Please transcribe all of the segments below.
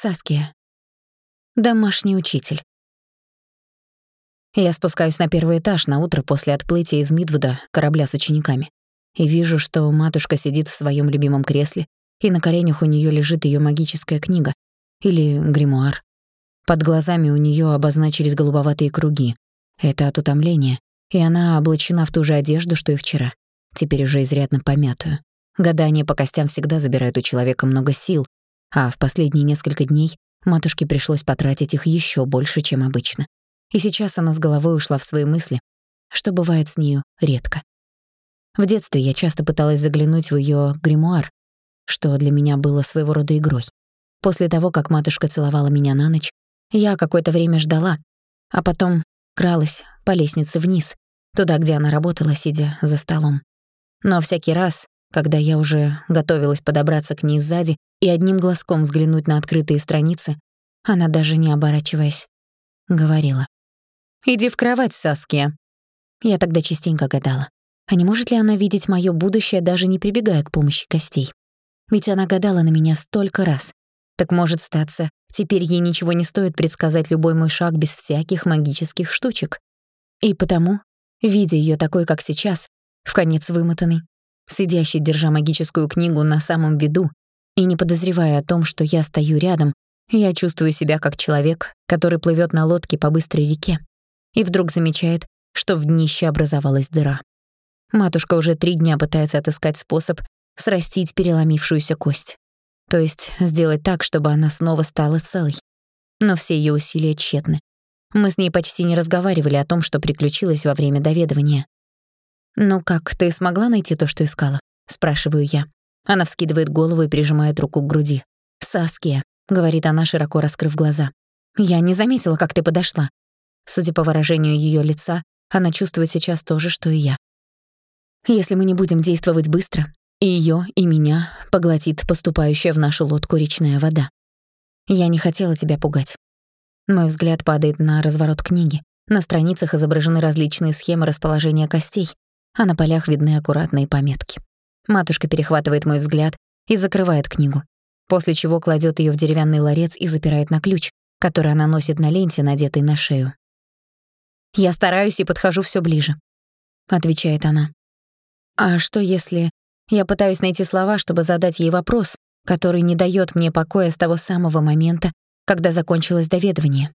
Саския. Домашний учитель. Я спускаюсь на первый этаж на утро после отплытия из Мидвуда корабля с учениками и вижу, что матушка сидит в своем любимом кресле, и на коленях у нее лежит ее магическая книга или гримуар. Под глазами у нее обозначились голубоватые круги. Это от утомления, и она облачена в ту же одежду, что и вчера, теперь уже изрядно помятую. Гадание по костям всегда забирает у человека много сил, а в последние несколько дней матушке пришлось потратить их еще больше, чем обычно. И сейчас она с головой ушла в свои мысли, что бывает с нею редко. В детстве я часто пыталась заглянуть в ее гримуар, что для меня было своего рода игрой. После того, как матушка целовала меня на ночь, я какое-то время ждала, а потом кралась по лестнице вниз, туда, где она работала, сидя за столом. Но всякий раз, когда я уже готовилась подобраться к ней сзади и одним глазком взглянуть на открытые страницы, она даже не оборачиваясь, говорила. «Иди в кровать, Саския». Я тогда частенько гадала, а не может ли она видеть моё будущее, даже не прибегая к помощи костей? Ведь она гадала на меня столько раз. Так может статься, теперь ей ничего не стоит предсказать любой мой шаг без всяких магических штучек. И потому, видя её такой, как сейчас, в конец вымотанной, сидящей, держа магическую книгу на самом виду, и не подозревая о том, что я стою рядом, я чувствую себя как человек, который плывёт на лодке по быстрой реке, и вдруг замечает, что в днище образовалась дыра. Матушка уже три дня пытается отыскать способ срастить переломившуюся кость. То есть сделать так, чтобы она снова стала целой. Но все её усилия тщетны. Мы с ней почти не разговаривали о том, что приключилось во время доведывания. «Ну как, ты смогла найти то, что искала?» — спрашиваю я. Она вскидывает голову и прижимает руку к груди. «Саския», — говорит она, широко раскрыв глаза. «Я не заметила, как ты подошла». Судя по выражению её лица, она чувствует сейчас то же, что и я. Если мы не будем действовать быстро, и её, и меня поглотит поступающая в нашу лодку речная вода. Я не хотела тебя пугать. Мой взгляд падает на разворот книги. На страницах изображены различные схемы расположения костей, а на полях видны аккуратные пометки. Матушка перехватывает мой взгляд и закрывает книгу, после чего кладет её в деревянный ларец и запирает на ключ, который она носит на ленте, надетой на шею. «Я стараюсь и подхожу всё ближе», — отвечает она. «А что если я пытаюсь найти слова, чтобы задать ей вопрос, который не даёт мне покоя с того самого момента, когда закончилось доведывание?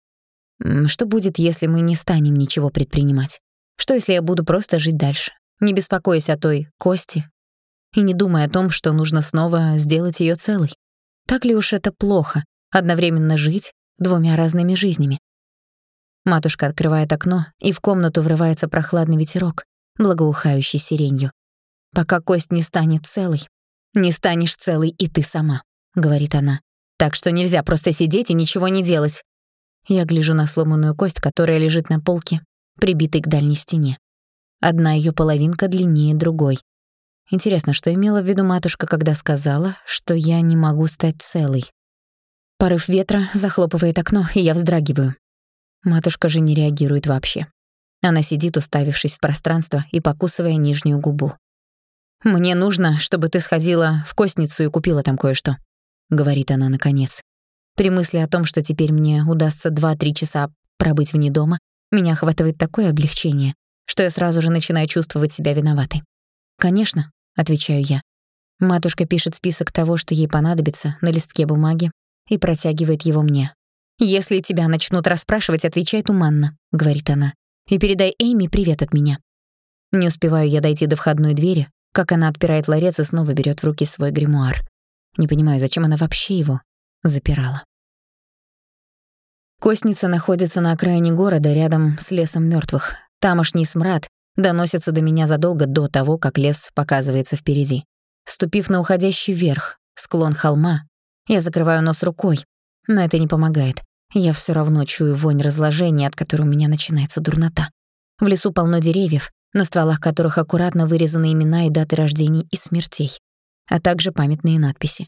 Что будет, если мы не станем ничего предпринимать? Что, если я буду просто жить дальше, не беспокоясь о той кости и не думая о том, что нужно снова сделать её целой? Так ли уж это плохо — одновременно жить двумя разными жизнями? Матушка открывает окно, и в комнату врывается прохладный ветерок, благоухающий сиренью. «Пока кость не станет целой, не станешь целой и ты сама», — говорит она. «Так что нельзя просто сидеть и ничего не делать». Я гляжу на сломанную кость, которая лежит на полке, прибитой к дальней стене. Одна её половинка длиннее другой. Интересно, что имела в виду матушка, когда сказала, что я не могу стать целой. Порыв ветра захлопывает окно, и я вздрагиваю. Матушка же не реагирует вообще. Она сидит, уставившись в пространство и покусывая нижнюю губу. «Мне нужно, чтобы ты сходила в костницу и купила там кое-что», — говорит она наконец. При мысли о том, что теперь мне удастся 2-3 часа пробыть вне дома, меня охватывает такое облегчение, что я сразу же начинаю чувствовать себя виноватой. «Конечно», — отвечаю я. Матушка пишет список того, что ей понадобится, на листке бумаги и протягивает его мне. «Если тебя начнут расспрашивать, отвечай туманно», — говорит она. «И передай Эйми привет от меня». Не успеваю я дойти до входной двери, как она отпирает ларец и снова берет в руки свой гримуар. Не понимаю, зачем она вообще его запирала. Костница находится на окраине города, рядом с лесом мертвых. Тамошний смрад доносится до меня задолго до того, как лес показывается впереди. Ступив на уходящий вверх, склон холма, я закрываю нос рукой, но это не помогает. Я все равно чую вонь разложения, от которой у меня начинается дурнота. В лесу полно деревьев, на стволах которых аккуратно вырезаны имена и даты рождений и смертей, а также памятные надписи.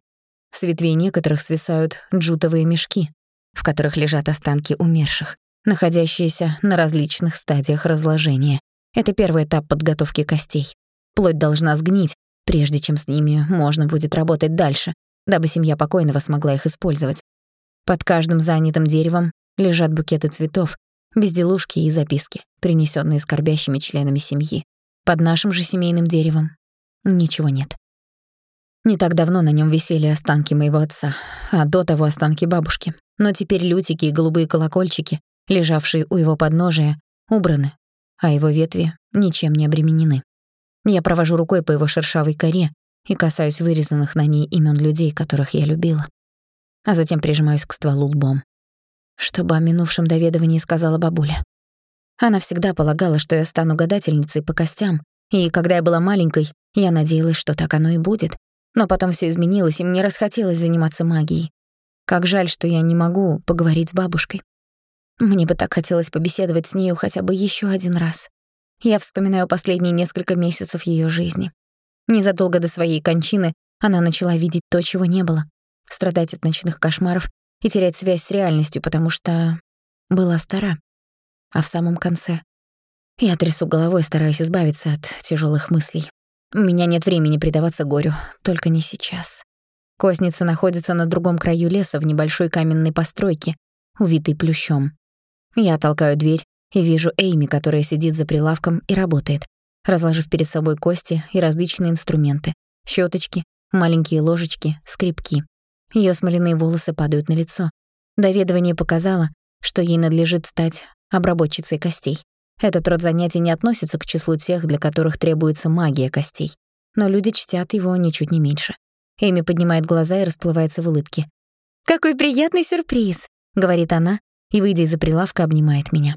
С ветвей некоторых свисают джутовые мешки, в которых лежат останки умерших, находящиеся на различных стадиях разложения. Это первый этап подготовки костей. Плоть должна сгнить, прежде чем с ними можно будет работать дальше, дабы семья покойного смогла их использовать. Под каждым занятым деревом лежат букеты цветов, безделушки и записки, принесённые скорбящими членами семьи. Под нашим же семейным деревом ничего нет. Не так давно на нём висели останки моего отца, а до того останки бабушки. Но теперь лютики и голубые колокольчики, лежавшие у его подножия, убраны, а его ветви ничем не обременены. Я провожу рукой по его шершавой коре и касаюсь вырезанных на ней имён людей, которых я любила. А затем прижимаюсь к стволу лбом. Чтобы о минувшем доведовании сказала бабуля. Она всегда полагала, что я стану гадательницей по костям, и когда я была маленькой, я надеялась, что так оно и будет. Но потом всё изменилось, и мне расхотелось заниматься магией. Как жаль, что я не могу поговорить с бабушкой. Мне бы так хотелось побеседовать с нею хотя бы ещё один раз. Я вспоминаю последние несколько месяцев её жизни. Незадолго до своей кончины она начала видеть то, чего не было, страдать от ночных кошмаров и терять связь с реальностью, потому что была стара. А в самом конце я трясу головой, стараясь избавиться от тяжёлых мыслей. У меня нет времени предаваться горю, только не сейчас. Козница находится на другом краю леса в небольшой каменной постройке, увитой плющом. Я толкаю дверь и вижу Эйми, которая сидит за прилавком и работает, разложив перед собой кости и различные инструменты. щёточки, маленькие ложечки, скрипки. Её смоляные волосы падают на лицо. Доведывание показало, что ей надлежит стать обработчицей костей. Этот род занятий не относится к числу тех, для которых требуется магия костей. Но люди чтят его ничуть не меньше. Эми поднимает глаза и расплывается в улыбке. «Какой приятный сюрприз!» — говорит она и, выйдя из-за прилавка, обнимает меня.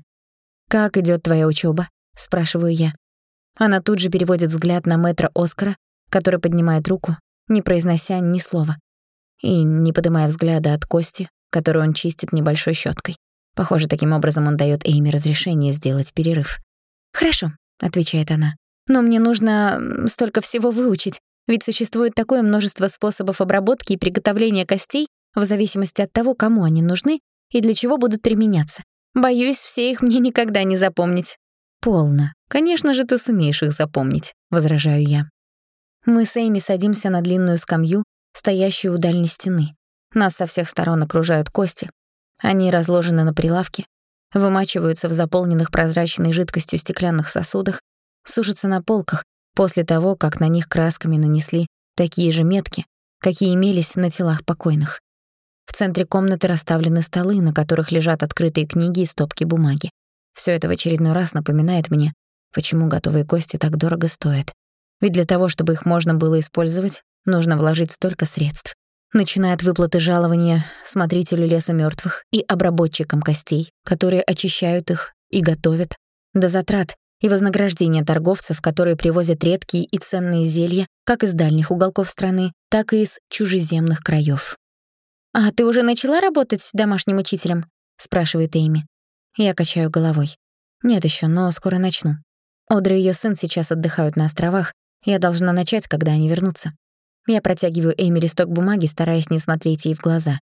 «Как идёт твоя учёба?» — спрашиваю я. Она тут же переводит взгляд на мэтра Оскара, который поднимает руку, не произнося ни слова, и не поднимая взгляда от кости, которую он чистит небольшой щёткой. Похоже, таким образом он даёт Эйми разрешение сделать перерыв. «Хорошо», — отвечает она. «Но мне нужно столько всего выучить, ведь существует такое множество способов обработки и приготовления костей в зависимости от того, кому они нужны и для чего будут применяться. Боюсь, все их мне никогда не запомнить». «Полно. Конечно же, ты сумеешь их запомнить», — возражаю я. Мы с Эйми садимся на длинную скамью, стоящую у дальней стены. Нас со всех сторон окружают кости, они разложены на прилавке, вымачиваются в заполненных прозрачной жидкостью стеклянных сосудах, сушатся на полках после того, как на них красками нанесли такие же метки, какие имелись на телах покойных. В центре комнаты расставлены столы, на которых лежат открытые книги и стопки бумаги. Всё это в очередной раз напоминает мне, почему готовые кости так дорого стоят. Ведь для того, чтобы их можно было использовать, нужно вложить столько средств начиная от выплаты жалования смотрителю леса мёртвых и обработчикам костей, которые очищают их и готовят, до затрат и вознаграждения торговцев, которые привозят редкие и ценные зелья как из дальних уголков страны, так и из чужеземных краёв. «А ты уже начала работать домашним учителем?» — спрашивает Эйми. Я качаю головой. «Нет ещё, но скоро начну. Одра и её сын сейчас отдыхают на островах, я должна начать, когда они вернутся. Я протягиваю Эми листок бумаги, стараясь не смотреть ей в глаза.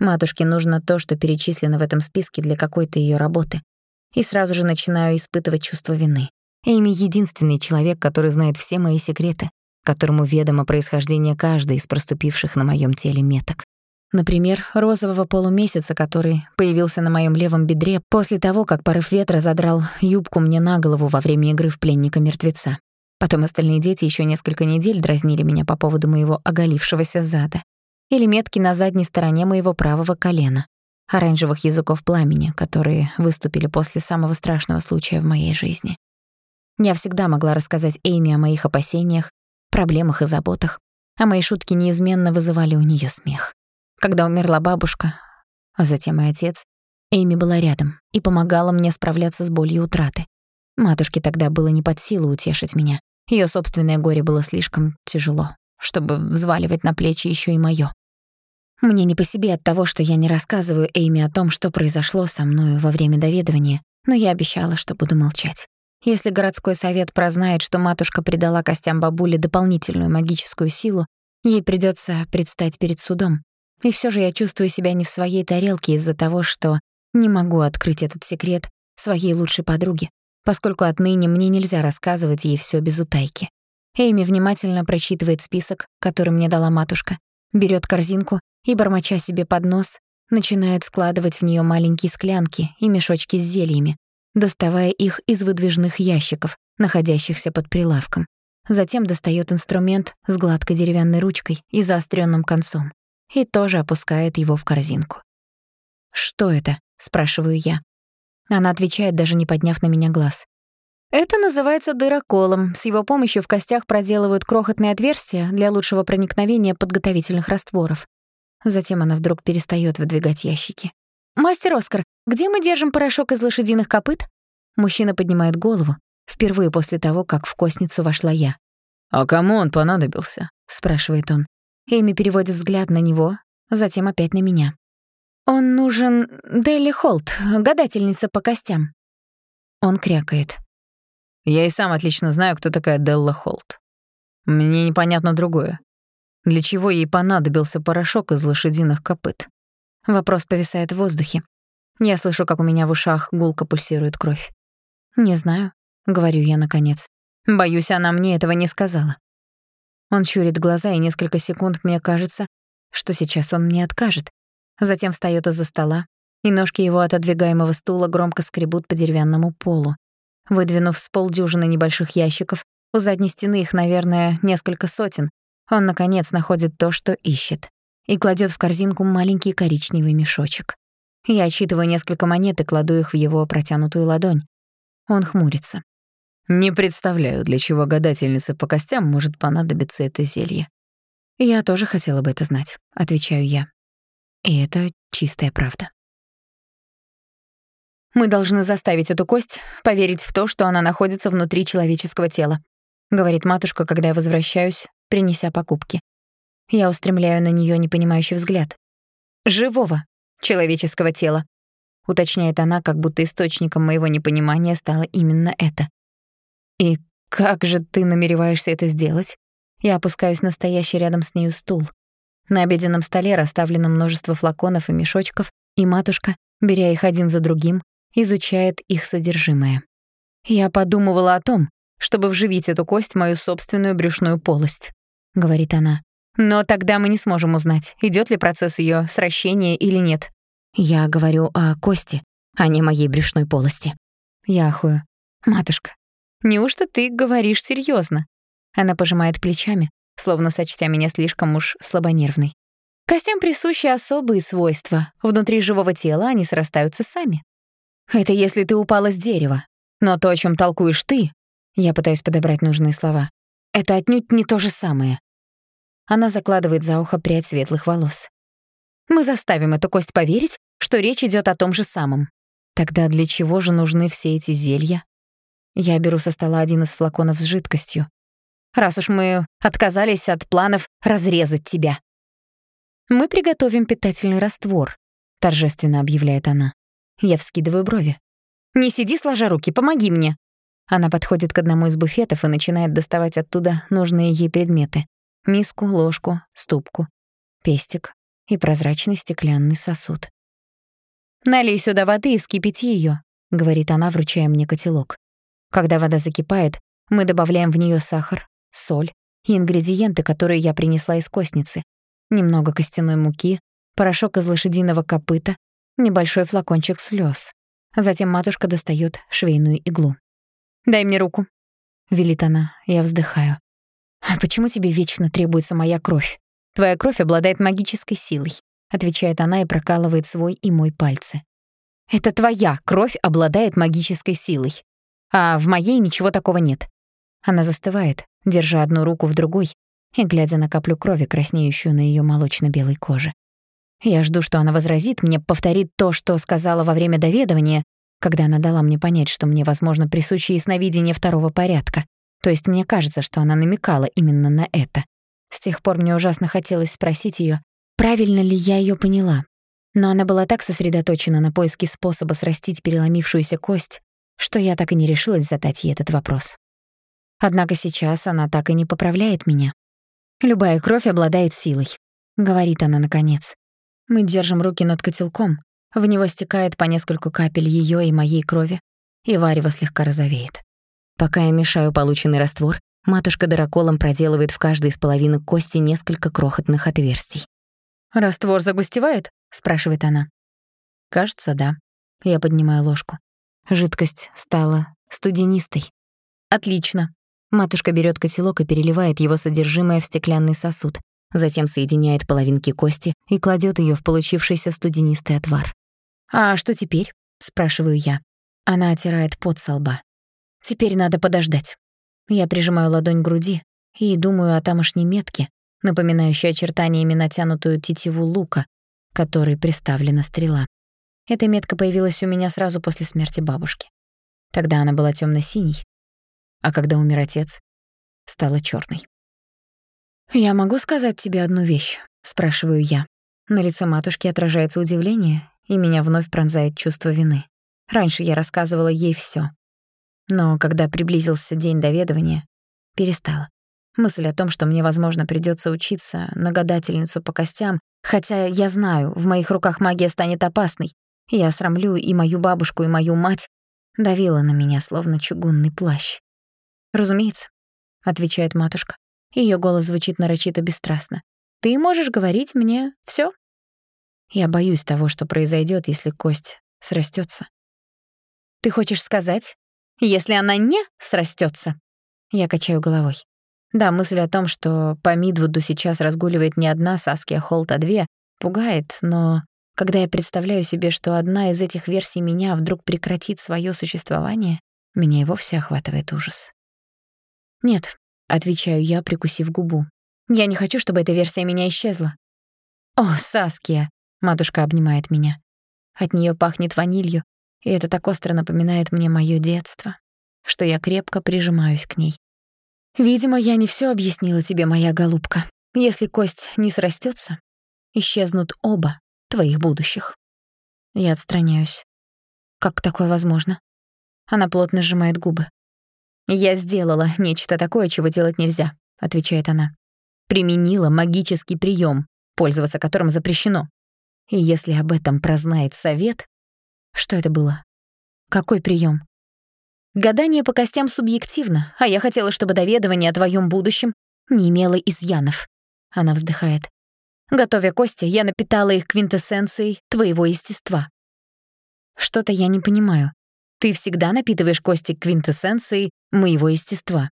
Матушке нужно то, что перечислено в этом списке для какой-то её работы. И сразу же начинаю испытывать чувство вины. Эми — единственный человек, который знает все мои секреты, которому ведомо происхождение каждой из проступивших на моём теле меток. Например, розового полумесяца, который появился на моём левом бедре после того, как порыв ветра задрал юбку мне на голову во время игры в пленника-мертвеца. Потом остальные дети ещё несколько недель дразнили меня по поводу моего оголившегося зада или метки на задней стороне моего правого колена, оранжевых языков пламени, которые выступили после самого страшного случая в моей жизни. Я всегда могла рассказать Эйми о моих опасениях, проблемах и заботах, а мои шутки неизменно вызывали у неё смех. Когда умерла бабушка, а затем и отец, Эйми была рядом и помогала мне справляться с болью утраты. Матушке тогда было не под силу утешить меня. Её собственное горе было слишком тяжело, чтобы взваливать на плечи ещё и моё. Мне не по себе от того, что я не рассказываю Эйми о том, что произошло со мною во время доведывания, но я обещала, что буду молчать. Если городской совет прознает, что матушка придала костям бабули дополнительную магическую силу, ей придётся предстать перед судом. И всё же я чувствую себя не в своей тарелке из-за того, что не могу открыть этот секрет своей лучшей подруге поскольку отныне мне нельзя рассказывать ей всё без утайки. Эйми внимательно прочитывает список, который мне дала матушка, берёт корзинку и, бормоча себе под нос, начинает складывать в нее маленькие склянки и мешочки с зельями, доставая их из выдвижных ящиков, находящихся под прилавком. Затем достает инструмент с гладкой деревянной ручкой и заостренным концом и тоже опускает его в корзинку. «Что это?» — спрашиваю я. Она отвечает, даже не подняв на меня глаз. Это называется дыроколом. С его помощью в костях проделывают крохотные отверстия для лучшего проникновения подготовительных растворов. Затем она вдруг перестаёт выдвигать ящики. «Мастер Оскар, где мы держим порошок из лошадиных копыт?» Мужчина поднимает голову, впервые после того, как в костницу вошла я. «А кому он понадобился?» — спрашивает он. Эми переводит взгляд на него, затем опять на меня. «Он нужен Делли Холт, гадательница по костям». Он крякает. Я и сам отлично знаю, кто такая Делла Холт. Мне непонятно другое. Для чего ей понадобился порошок из лошадиных копыт? Вопрос повисает в воздухе. Я слышу, как у меня в ушах гулко пульсирует кровь. «Не знаю», — говорю я наконец. Боюсь, она мне этого не сказала. Он щурит глаза, и несколько секунд мне кажется, что сейчас он мне откажет. Затем встаёт из-за стола, и ножки его отодвигаемого стула громко скребут по деревянному полу. Выдвинув с полдюжины небольших ящиков, у задней стены их, наверное, несколько сотен, он, наконец, находит то, что ищет, и кладет в корзинку маленький коричневый мешочек. Я отсчитываю несколько монет и кладу их в его протянутую ладонь. Он хмурится. «Не представляю, для чего гадательнице по костям может понадобиться это зелье». «Я тоже хотела бы это знать», — отвечаю я. И это чистая правда. Мы должны заставить эту кость поверить в то, что она находится внутри человеческого тела, говорит матушка, когда я возвращаюсь, принеся покупки. Я устремляю на неё непонимающий взгляд. Живого человеческого тела, уточняет она, как будто источником моего непонимания стало именно это. И как же ты намереваешься это сделать? Я опускаюсь на стоящий рядом с нею стул. На обеденном столе расставлено множество флаконов и мешочков, и матушка, беря их один за другим, изучает их содержимое. «Я подумывала о том, чтобы вживить эту кость в мою собственную брюшную полость», — говорит она. «Но тогда мы не сможем узнать, идёт ли процесс её сращения или нет». Я говорю о кости, а не моей брюшной полости. Я ахую. «Матушка, неужто ты говоришь серьёзно?» Она пожимает плечами, словно сочтя меня слишком уж слабонервной. Костям присущи особые свойства. Внутри живого тела они срастаются сами. Это если ты упала с дерева. Но то, о чем толкуешь ты, я пытаюсь подобрать нужные слова, это отнюдь не то же самое. Она закладывает за ухо прядь светлых волос. Мы заставим эту кость поверить, что речь идет о том же самом. Тогда для чего же нужны все эти зелья? Я беру со стола один из флаконов с жидкостью. Раз уж мы отказались от планов разрезать тебя. Мы приготовим питательный раствор, торжественно объявляет она. Я вскидываю брови. «Не сиди сложа руки, помоги мне!» Она подходит к одному из буфетов и начинает доставать оттуда нужные ей предметы. Миску, ложку, ступку, пестик и прозрачный стеклянный сосуд. «Налей сюда воды и вскипяти её», — говорит она, вручая мне котелок. Когда вода закипает, мы добавляем в неё сахар, соль и ингредиенты, которые я принесла из костницы. Немного костяной муки, порошок из лошадиного копыта, небольшой флакончик слез. Затем матушка достает швейную иглу. «Дай мне руку», — велит она. Я вздыхаю. «А почему тебе вечно требуется моя кровь? Твоя кровь обладает магической силой», — отвечает она и прокалывает свой и мой пальцы. «Это твоя кровь обладает магической силой, а в моей ничего такого нет». Она застывает, держа одну руку в другой и глядя на каплю крови, краснеющую на её молочно-белой коже. Я жду, что она возразит мне, повторит то, что сказала во время доведывания, когда она дала мне понять, что мне, возможно, присуще ясновидение второго порядка. То есть мне кажется, что она намекала именно на это. С тех пор мне ужасно хотелось спросить её, правильно ли я её поняла. Но она была так сосредоточена на поиске способа срастить переломившуюся кость, что я так и не решилась задать ей этот вопрос. Однако сейчас она так и не поправляет меня. «Любая кровь обладает силой», — говорит она наконец. Мы держим руки над котелком. В него стекает по нескольку капель её и моей крови, и варево слегка розовеет. Пока я мешаю полученный раствор, матушка дыроколом проделывает в каждой из половинок кости несколько крохотных отверстий. «Раствор загустевает?» — спрашивает она. «Кажется, да». Я поднимаю ложку. Жидкость стала студенистой. «Отлично». Матушка берет котелок и переливает его содержимое в стеклянный сосуд, затем соединяет половинки кости и кладет ее в получившийся студенистый отвар. «А что теперь?» — спрашиваю я. Она отирает пот со лба. «Теперь надо подождать». Я прижимаю ладонь к груди и думаю о тамошней метке, напоминающей очертаниями натянутую тетиву лука, которой приставлена стрела. Эта метка появилась у меня сразу после смерти бабушки. Тогда она была темно синей а когда умер отец, стала черной. «Я могу сказать тебе одну вещь?» — спрашиваю я. На лице матушки отражается удивление, и меня вновь пронзает чувство вины. Раньше я рассказывала ей всё. Но когда приблизился день доведывания, перестала. Мысль о том, что мне, возможно, придётся учиться на гадательницу по костям, хотя я знаю, в моих руках магия станет опасной, я срамлю и мою бабушку, и мою мать, давила на меня, словно чугунный плащ. «Разумеется», — отвечает матушка. Её голос звучит нарочито бесстрастно. «Ты можешь говорить мне всё?» Я боюсь того, что произойдёт, если кость срастётся. «Ты хочешь сказать, если она не срастётся?» Я качаю головой. Да, мысль о том, что по Мидвуду сейчас разгуливает не одна Саския Холт, а две, пугает, но когда я представляю себе, что одна из этих версий меня вдруг прекратит своё существование, меня и вовсе охватывает ужас. «Нет», — отвечаю я, прикусив губу. «Я не хочу, чтобы эта версия меня исчезла». «О, Саския!» — матушка обнимает меня. От неё пахнет ванилью, и это так остро напоминает мне моё детство, что я крепко прижимаюсь к ней. «Видимо, я не всё объяснила тебе, моя голубка. Если кость не срастётся, исчезнут оба твоих будущих». Я отстраняюсь. Как такое возможно? Она плотно сжимает губы. «Я сделала нечто такое, чего делать нельзя», — отвечает она. «Применила магический прием, пользоваться которым запрещено. И если об этом прознает совет...» «Что это было? Какой прием? «Гадание по костям субъективно, а я хотела, чтобы доведывание о твоем будущем не имело изъянов». Она вздыхает. «Готовя кости, я напитала их квинтэссенцией твоего естества». «Что-то я не понимаю. Ты всегда напитываешь кости квинтэссенцией моего естества.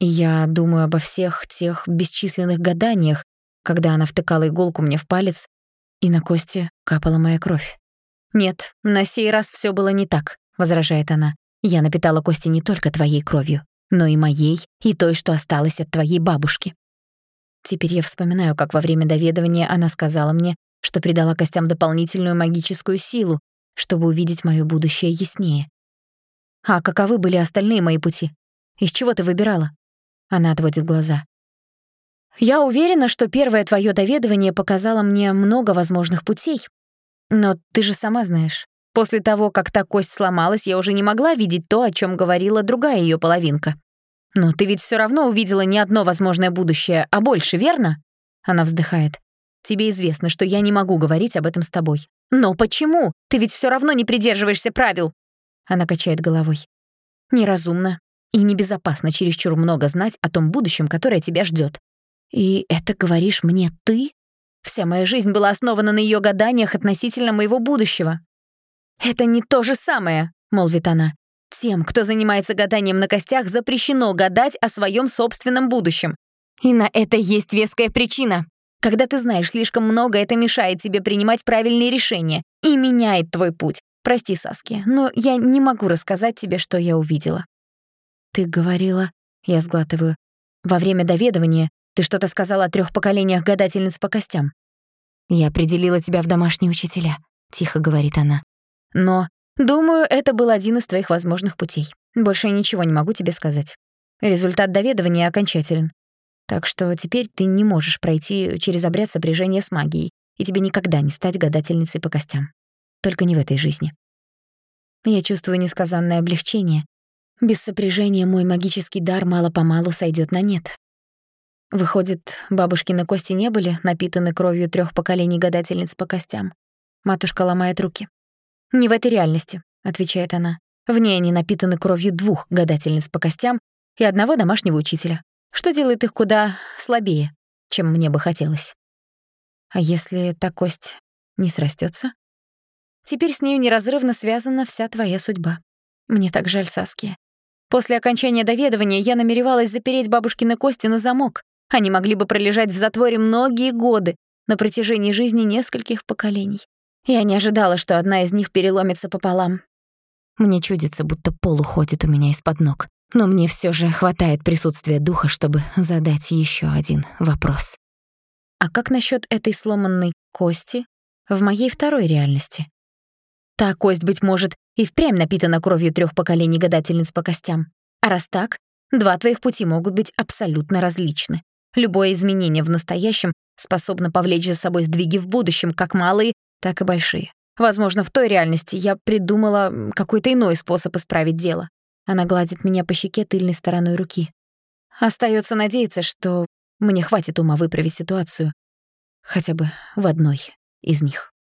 И я думаю обо всех тех бесчисленных гаданиях, когда она втыкала иголку мне в палец, и на кости капала моя кровь. «Нет, на сей раз всё было не так», — возражает она. «Я напитала кости не только твоей кровью, но и моей, и той, что осталось от твоей бабушки». Теперь я вспоминаю, как во время доведывания она сказала мне, что придала костям дополнительную магическую силу, чтобы увидеть моё будущее яснее. А каковы были остальные мои пути? Из чего ты выбирала? Она отводит глаза. Я уверена, что первое твое доведывание показало мне много возможных путей. Но ты же сама знаешь, после того, как та кость сломалась, я уже не могла видеть то, о чем говорила другая ее половинка. Но ты ведь все равно увидела не одно возможное будущее, а больше, верно? Она вздыхает. Тебе известно, что я не могу говорить об этом с тобой. Но почему? Ты ведь все равно не придерживаешься правил. Она качает головой. Неразумно и небезопасно чересчур много знать о том будущем, которое тебя ждет. И это говоришь мне ты? Вся моя жизнь была основана на ее гаданиях относительно моего будущего. «Это не то же самое», — молвит она. «Тем, кто занимается гаданием на костях, запрещено гадать о своем собственном будущем. И на это есть веская причина. Когда ты знаешь слишком много, это мешает тебе принимать правильные решения и меняет твой путь. Прости, Саски, но я не могу рассказать тебе, что я увидела. Ты говорила, я сглатываю, во время доведывания ты что-то сказала о трех поколениях гадательниц по костям. Я определила тебя в домашние учителя, тихо говорит она. Но, думаю, это был один из твоих возможных путей. Больше ничего не могу тебе сказать. Результат доведывания окончателен. Так что теперь ты не можешь пройти через обряд сопряжения с магией, и тебе никогда не стать гадательницей по костям. Только не в этой жизни. Я чувствую несказанное облегчение. Без сопряжения мой магический дар мало-помалу сойдет на нет. Выходит, бабушкины кости не были напитаны кровью трех поколений гадательниц по костям. Матушка ломает руки. «Не в этой реальности», — отвечает она. «В ней они напитаны кровью двух гадательниц по костям и одного домашнего учителя, что делает их куда слабее, чем мне бы хотелось. А если та кость не срастется. Теперь с нею неразрывно связана вся твоя судьба. Мне так жаль Саския. После окончания доведования я намеревалась запереть бабушкины кости на замок. Они могли бы пролежать в затворе многие годы, на протяжении жизни нескольких поколений. Я не ожидала, что одна из них переломится пополам. Мне чудится, будто пол уходит у меня из-под ног. Но мне все же хватает присутствия духа, чтобы задать еще один вопрос. А как насчет этой сломанной кости в моей второй реальности? Та кость, быть может, и впрямь напитана кровью трех поколений гадательниц по костям. А раз так, два твоих пути могут быть абсолютно различны. Любое изменение в настоящем способно повлечь за собой сдвиги в будущем, как малые, так и большие. Возможно, в той реальности я придумала какой-то иной способ исправить дело. Она гладит меня по щеке тыльной стороной руки. Остается надеяться, что мне хватит ума выправить ситуацию хотя бы в одной из них.